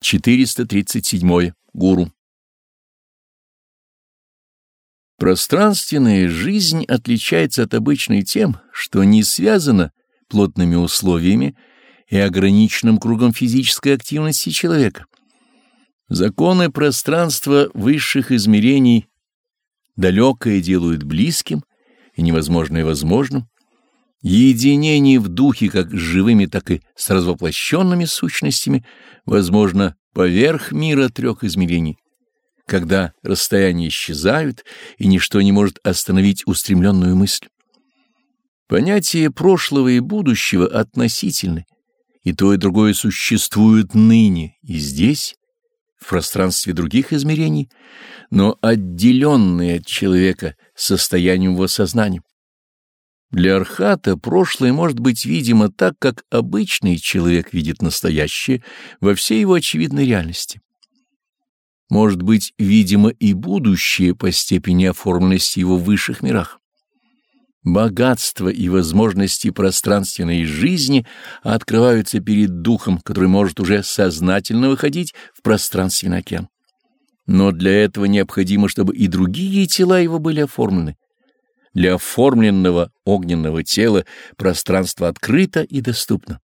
437. Гуру. Пространственная жизнь отличается от обычной тем, что не связана плотными условиями и ограниченным кругом физической активности человека. Законы пространства высших измерений далекое делают близким и невозможное возможным, Единение в духе как с живыми, так и с развоплощенными сущностями возможно поверх мира трех измерений, когда расстояния исчезают и ничто не может остановить устремленную мысль. Понятия прошлого и будущего относительны, и то и другое существует ныне и здесь, в пространстве других измерений, но отделенные от человека состоянием его сознания. Для Архата прошлое может быть видимо так, как обычный человек видит настоящее во всей его очевидной реальности. Может быть видимо и будущее по степени оформленности его в высших мирах. Богатство и возможности пространственной жизни открываются перед духом, который может уже сознательно выходить в пространственный океан. Но для этого необходимо, чтобы и другие тела его были оформлены для оформленного огненного тела пространство открыто и доступно.